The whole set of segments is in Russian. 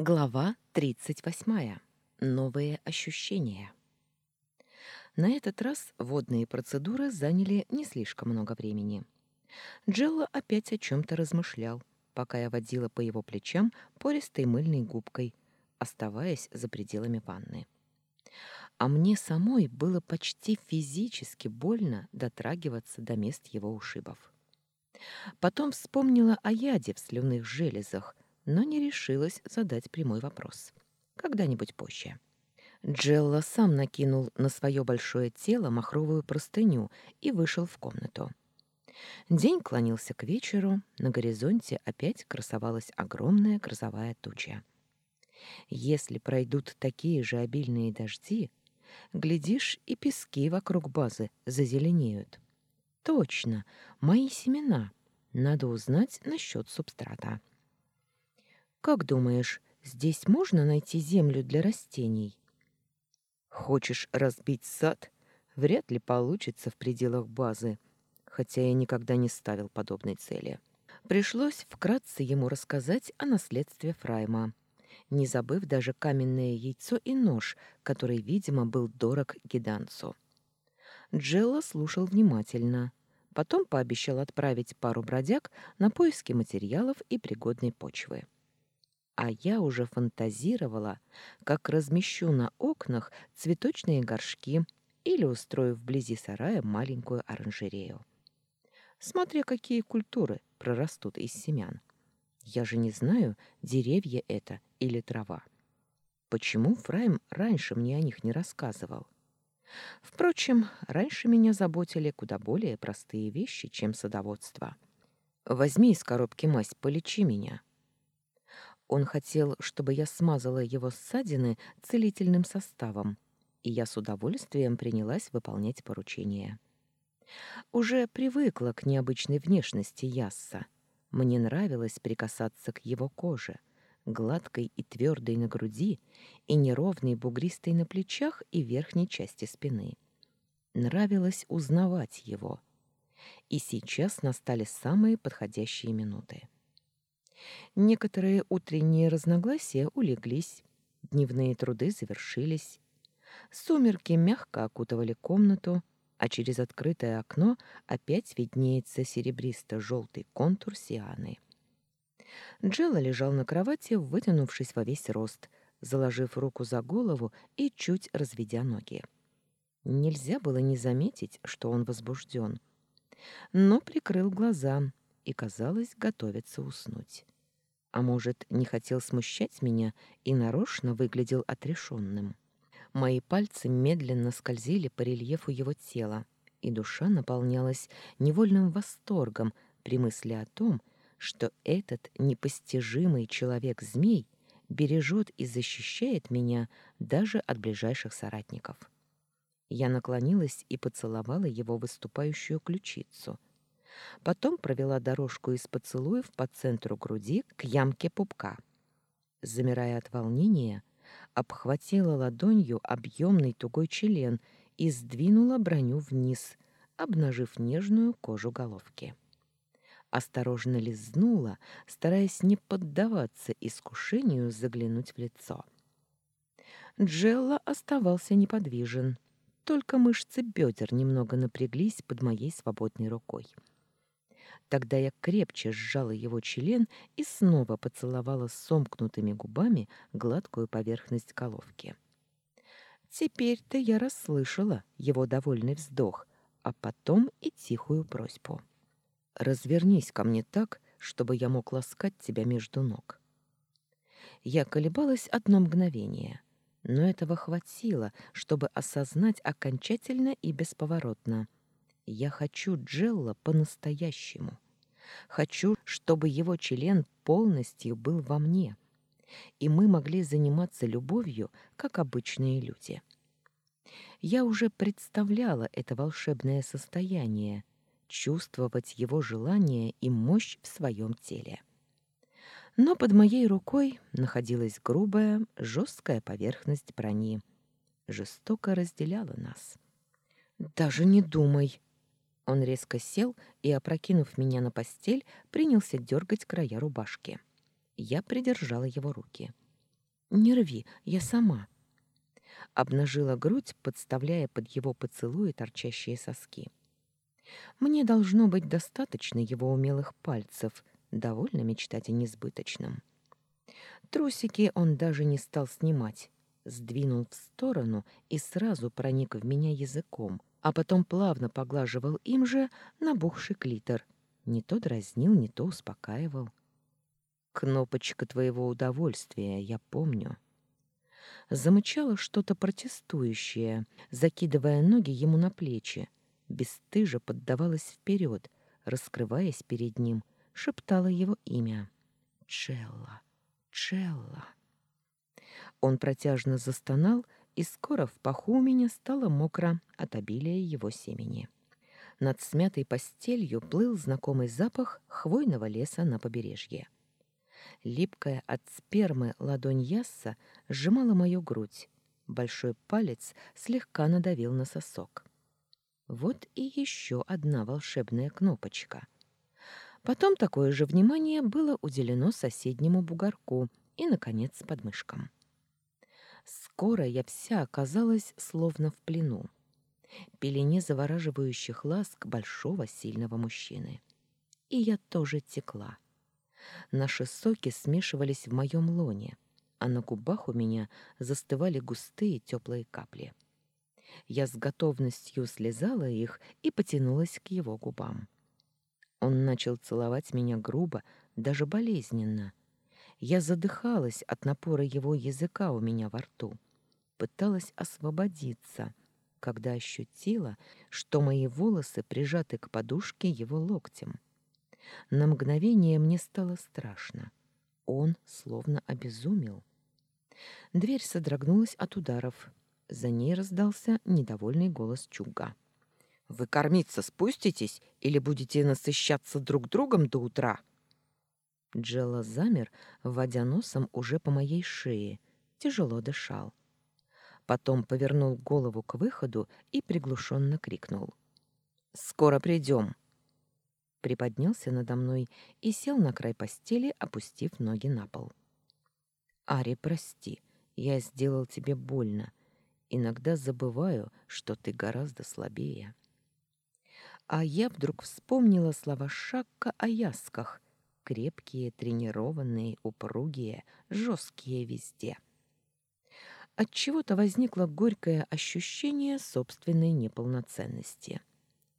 Глава 38. Новые ощущения. На этот раз водные процедуры заняли не слишком много времени. Джелло опять о чем-то размышлял, пока я водила по его плечам пористой мыльной губкой, оставаясь за пределами ванны. А мне самой было почти физически больно дотрагиваться до мест его ушибов. Потом вспомнила о яде в слюнных железах, но не решилась задать прямой вопрос. Когда-нибудь позже. Джелла сам накинул на свое большое тело махровую простыню и вышел в комнату. День клонился к вечеру, на горизонте опять красовалась огромная грозовая туча. Если пройдут такие же обильные дожди, глядишь, и пески вокруг базы зазеленеют. Точно, мои семена. Надо узнать насчет субстрата. Как думаешь, здесь можно найти землю для растений? Хочешь разбить сад? Вряд ли получится в пределах базы, хотя я никогда не ставил подобной цели. Пришлось вкратце ему рассказать о наследстве Фрайма, не забыв даже каменное яйцо и нож, который, видимо, был дорог гиданцу. Джелла слушал внимательно, потом пообещал отправить пару бродяг на поиски материалов и пригодной почвы а я уже фантазировала, как размещу на окнах цветочные горшки или устрою вблизи сарая маленькую оранжерею. Смотря какие культуры прорастут из семян. Я же не знаю, деревья это или трава. Почему Фрайм раньше мне о них не рассказывал? Впрочем, раньше меня заботили куда более простые вещи, чем садоводство. Возьми из коробки мазь, полечи меня. Он хотел, чтобы я смазала его ссадины целительным составом, и я с удовольствием принялась выполнять поручение. Уже привыкла к необычной внешности Ясса. Мне нравилось прикасаться к его коже, гладкой и твердой на груди и неровной бугристой на плечах и верхней части спины. Нравилось узнавать его. И сейчас настали самые подходящие минуты. Некоторые утренние разногласия улеглись, дневные труды завершились. Сумерки мягко окутывали комнату, а через открытое окно опять виднеется серебристо-желтый контур Сианы. Джелла лежал на кровати, вытянувшись во весь рост, заложив руку за голову и чуть разведя ноги. Нельзя было не заметить, что он возбужден. Но прикрыл глаза и, казалось, готовится уснуть. А может, не хотел смущать меня и нарочно выглядел отрешенным. Мои пальцы медленно скользили по рельефу его тела, и душа наполнялась невольным восторгом при мысли о том, что этот непостижимый человек-змей бережет и защищает меня даже от ближайших соратников. Я наклонилась и поцеловала его выступающую ключицу — Потом провела дорожку из поцелуев по центру груди к ямке пупка. Замирая от волнения, обхватила ладонью объемный тугой член и сдвинула броню вниз, обнажив нежную кожу головки. Осторожно лизнула, стараясь не поддаваться искушению заглянуть в лицо. Джелла оставался неподвижен, только мышцы бедер немного напряглись под моей свободной рукой. Тогда я крепче сжала его член и снова поцеловала сомкнутыми губами гладкую поверхность головки. Теперь-то я расслышала его довольный вздох, а потом и тихую просьбу. «Развернись ко мне так, чтобы я мог ласкать тебя между ног». Я колебалась одно мгновение, но этого хватило, чтобы осознать окончательно и бесповоротно — я хочу Джелла по-настоящему. Хочу, чтобы его член полностью был во мне, и мы могли заниматься любовью, как обычные люди. Я уже представляла это волшебное состояние, чувствовать его желание и мощь в своем теле. Но под моей рукой находилась грубая, жесткая поверхность брони. Жестоко разделяла нас. «Даже не думай!» Он резко сел и, опрокинув меня на постель, принялся дергать края рубашки. Я придержала его руки. «Не рви, я сама». Обнажила грудь, подставляя под его поцелуи торчащие соски. Мне должно быть достаточно его умелых пальцев, довольно мечтать о несбыточном. Трусики он даже не стал снимать, сдвинул в сторону и сразу проник в меня языком, а потом плавно поглаживал им же набухший клитор. Не то дразнил, не то успокаивал. «Кнопочка твоего удовольствия, я помню». Замычало что-то протестующее, закидывая ноги ему на плечи. Бесстыжа поддавалась вперед, раскрываясь перед ним, шептала его имя. «Челла, Челла». Он протяжно застонал, и скоро в паху у меня стало мокро от обилия его семени. Над смятой постелью плыл знакомый запах хвойного леса на побережье. Липкая от спермы ладонь Ясса сжимала мою грудь. Большой палец слегка надавил на сосок. Вот и еще одна волшебная кнопочка. Потом такое же внимание было уделено соседнему бугорку и, наконец, подмышкам. Скоро я вся оказалась словно в плену. Пелене завораживающих ласк большого сильного мужчины. И я тоже текла. Наши соки смешивались в моем лоне, а на губах у меня застывали густые теплые капли. Я с готовностью слезала их и потянулась к его губам. Он начал целовать меня грубо, даже болезненно, я задыхалась от напора его языка у меня во рту. Пыталась освободиться, когда ощутила, что мои волосы прижаты к подушке его локтем. На мгновение мне стало страшно. Он словно обезумел. Дверь содрогнулась от ударов. За ней раздался недовольный голос Чуга. «Вы кормиться спуститесь или будете насыщаться друг другом до утра?» Джелла замер, вводя носом уже по моей шее, тяжело дышал. Потом повернул голову к выходу и приглушенно крикнул. «Скоро придем!» Приподнялся надо мной и сел на край постели, опустив ноги на пол. «Ари, прости, я сделал тебе больно. Иногда забываю, что ты гораздо слабее». А я вдруг вспомнила слова Шакка о ясках — крепкие, тренированные, упругие, жесткие везде. От чего-то возникло горькое ощущение собственной неполноценности.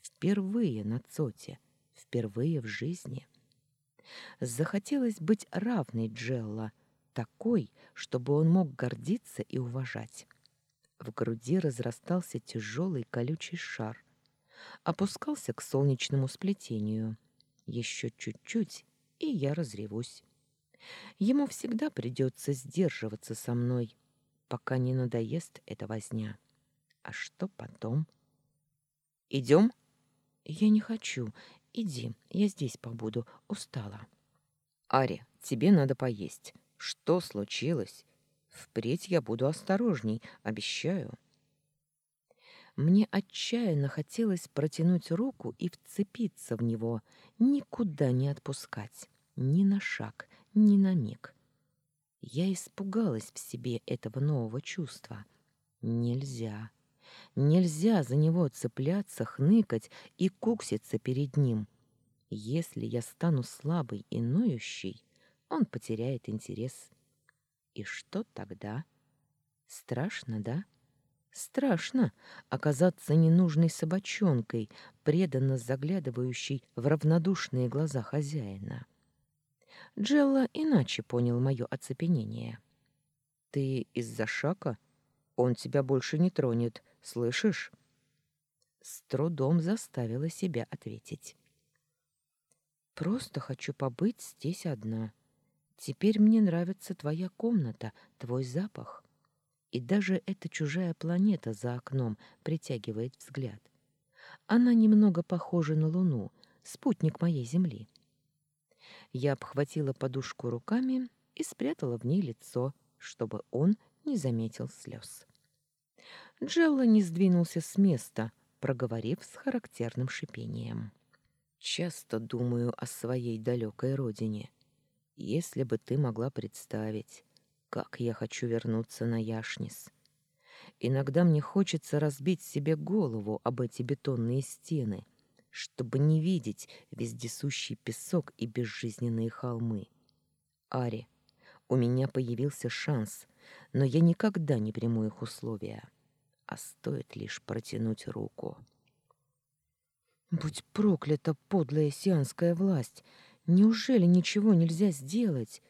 Впервые на Цоте, впервые в жизни. Захотелось быть равной Джелла, такой, чтобы он мог гордиться и уважать. В груди разрастался тяжелый колючий шар, опускался к солнечному сплетению. Еще чуть-чуть, и я разревусь. Ему всегда придется сдерживаться со мной, пока не надоест эта возня. А что потом? Идем? Я не хочу. Иди, я здесь побуду, устала. Ари, тебе надо поесть. Что случилось? Впредь я буду осторожней, обещаю. Мне отчаянно хотелось протянуть руку и вцепиться в него, никуда не отпускать, ни на шаг, ни на миг. Я испугалась в себе этого нового чувства. Нельзя. Нельзя за него цепляться, хныкать и кукситься перед ним. Если я стану слабой и ноющей, он потеряет интерес. И что тогда? Страшно, да? — Страшно оказаться ненужной собачонкой, преданно заглядывающей в равнодушные глаза хозяина. Джелла иначе понял мое оцепенение. «Ты из-за шака? Он тебя больше не тронет, слышишь?» С трудом заставила себя ответить. «Просто хочу побыть здесь одна. Теперь мне нравится твоя комната, твой запах. И даже эта чужая планета за окном притягивает взгляд. Она немного похожа на Луну, спутник моей Земли. Я обхватила подушку руками и спрятала в ней лицо, чтобы он не заметил слез. Джелла не сдвинулся с места, проговорив с характерным шипением. «Часто думаю о своей далекой родине. Если бы ты могла представить, Как я хочу вернуться на Яшнис. Иногда мне хочется разбить себе голову об эти бетонные стены, чтобы не видеть вездесущий песок и безжизненные холмы. Ари, у меня появился шанс, но я никогда не приму их условия. А стоит лишь протянуть руку. Будь проклята подлая сианская власть! Неужели ничего нельзя сделать?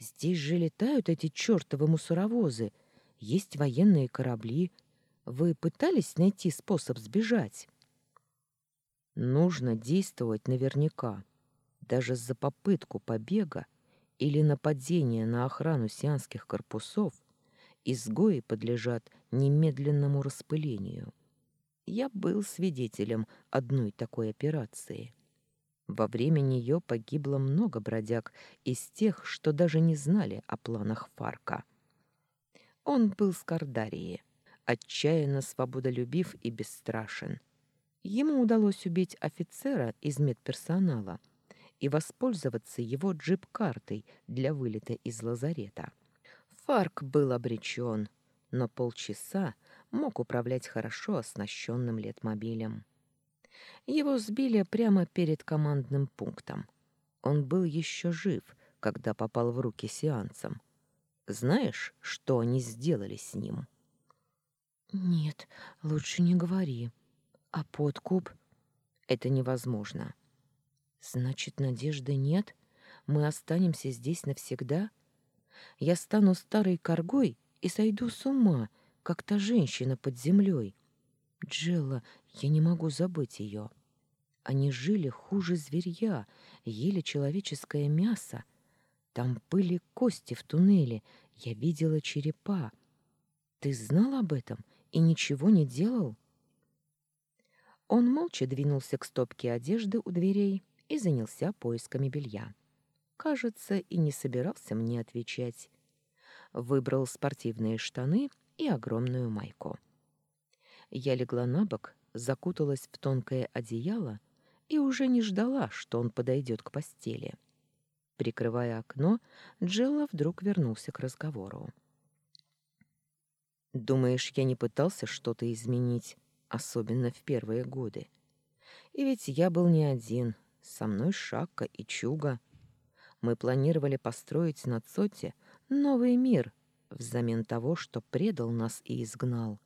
Здесь же летают эти чертовы мусоровозы. Есть военные корабли. Вы пытались найти способ сбежать? Нужно действовать наверняка. Даже за попытку побега или нападения на охрану сианских корпусов изгои подлежат немедленному распылению. Я был свидетелем одной такой операции. Во время нее погибло много бродяг из тех, что даже не знали о планах Фарка. Он был с Кардарии, отчаянно свободолюбив и бесстрашен. Ему удалось убить офицера из медперсонала и воспользоваться его джип-картой для вылета из лазарета. Фарк был обречен, но полчаса мог управлять хорошо оснащенным летмобилем. Его сбили прямо перед командным пунктом. Он был еще жив, когда попал в руки сеансам. Знаешь, что они сделали с ним? Нет, лучше не говори. А подкуп? Это невозможно. Значит, надежды нет? Мы останемся здесь навсегда? Я стану старой коргой и сойду с ума, как та женщина под землей. Джелла, я не могу забыть ее. Они жили хуже зверья, ели человеческое мясо. Там были кости в туннеле, я видела черепа. Ты знал об этом и ничего не делал? Он молча двинулся к стопке одежды у дверей и занялся поисками белья. Кажется, и не собирался мне отвечать. Выбрал спортивные штаны и огромную майку. Я легла на бок, закуталась в тонкое одеяло и уже не ждала, что он подойдет к постели. Прикрывая окно, Джелла вдруг вернулся к разговору. «Думаешь, я не пытался что-то изменить, особенно в первые годы? И ведь я был не один, со мной Шакка и Чуга. Мы планировали построить на Цоте новый мир взамен того, что предал нас и изгнал.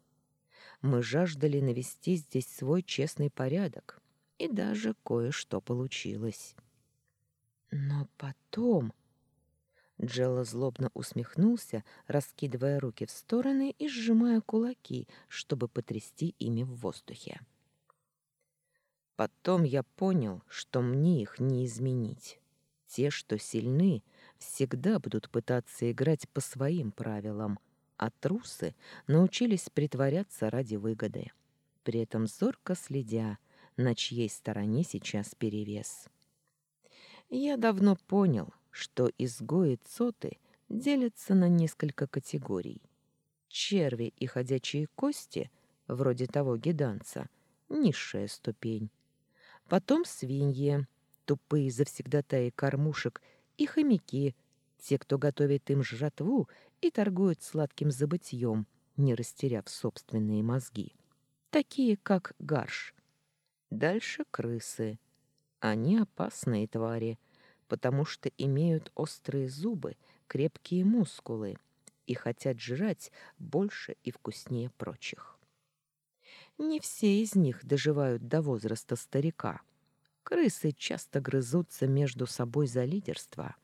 Мы жаждали навести здесь свой честный порядок, и даже кое-что получилось. Но потом... Джелла злобно усмехнулся, раскидывая руки в стороны и сжимая кулаки, чтобы потрясти ими в воздухе. Потом я понял, что мне их не изменить. Те, что сильны, всегда будут пытаться играть по своим правилам, а трусы научились притворяться ради выгоды, при этом зорко следя, на чьей стороне сейчас перевес. Я давно понял, что изгои цоты делятся на несколько категорий. Черви и ходячие кости, вроде того гиданца, низшая ступень. Потом свиньи, тупые завсегдатаи кормушек, и хомяки, те, кто готовит им жратву и торгуют сладким забытьем, не растеряв собственные мозги. Такие, как гарш. Дальше крысы. Они опасные твари, потому что имеют острые зубы, крепкие мускулы и хотят жрать больше и вкуснее прочих. Не все из них доживают до возраста старика. Крысы часто грызутся между собой за лидерство —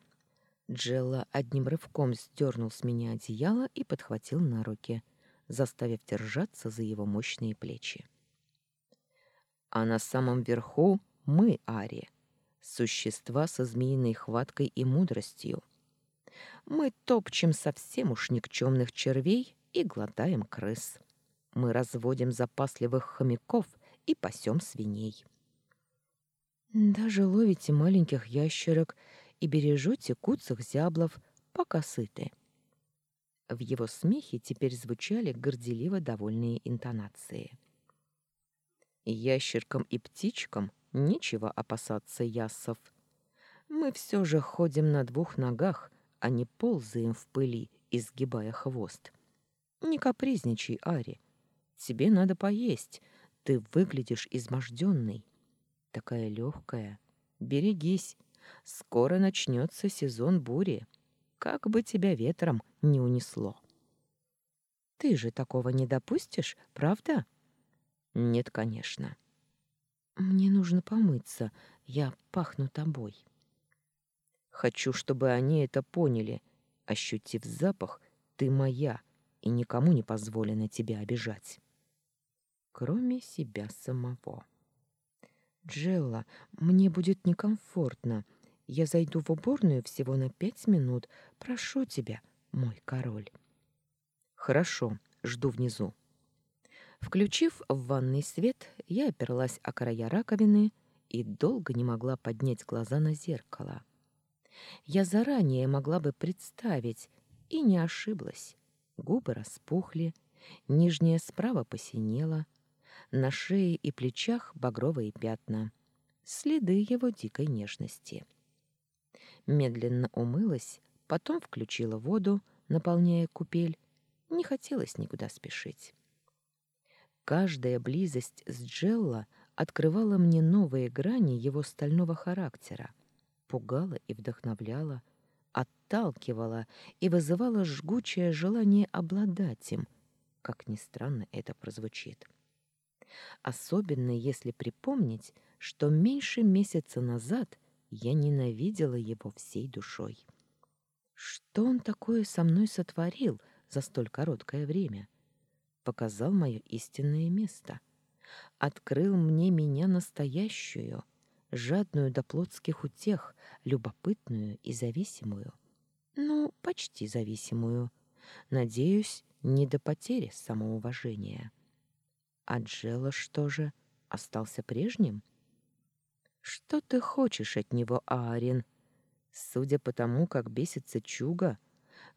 Джелла одним рывком сдернул с меня одеяло и подхватил на руки, заставив держаться за его мощные плечи. А на самом верху мы, Ари, существа со змеиной хваткой и мудростью. Мы топчем совсем уж никчемных червей и глотаем крыс. Мы разводим запасливых хомяков и пасем свиней. Даже ловите маленьких ящерок — и бережете куцых зяблов, пока сыты». В его смехе теперь звучали горделиво довольные интонации. «Ящеркам и птичкам нечего опасаться яссов. Мы все же ходим на двух ногах, а не ползаем в пыли изгибая хвост. «Не капризничай, Ари. Тебе надо поесть. Ты выглядишь изможденной. Такая легкая. Берегись. Скоро начнется сезон бури. Как бы тебя ветром не унесло». «Ты же такого не допустишь, правда?» «Нет, конечно». «Мне нужно помыться. Я пахну тобой». Хочу, чтобы они это поняли. Ощутив запах, ты моя, и никому не позволено тебя обижать. Кроме себя самого. Джелла, мне будет некомфортно. Я зайду в уборную всего на пять минут. Прошу тебя, мой король. Хорошо, жду внизу. Включив в ванной свет, я оперлась о края раковины и долго не могла поднять глаза на зеркало. Я заранее могла бы представить, и не ошиблась. Губы распухли, нижняя справа посинела, на шее и плечах багровые пятна, следы его дикой нежности. Медленно умылась, потом включила воду, наполняя купель. Не хотелось никуда спешить. Каждая близость с Джелла открывала мне новые грани его стального характера, пугала и вдохновляла, отталкивала и вызывала жгучее желание обладать им, как ни странно это прозвучит. Особенно если припомнить, что меньше месяца назад я ненавидела его всей душой. Что он такое со мной сотворил за столь короткое время? Показал мое истинное место. Открыл мне меня настоящую, жадную до плотских утех, любопытную и зависимую. Ну, почти зависимую. Надеюсь, не до потери самоуважения. А Джела что же, остался прежним? Что ты хочешь от него, Аарин? Судя по тому, как бесится Чуга,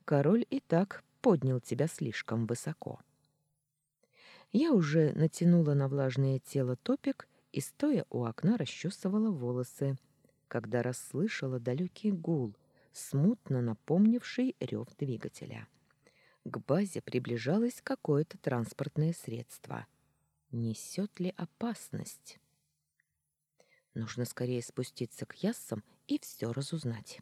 король и так поднял тебя слишком высоко. Я уже натянула на влажное тело топик и, стоя у окна, расчесывала волосы, когда расслышала далекий гул, смутно напомнивший рев двигателя. К базе приближалось какое-то транспортное средство. Несет ли опасность? Нужно скорее спуститься к яссам и все разузнать.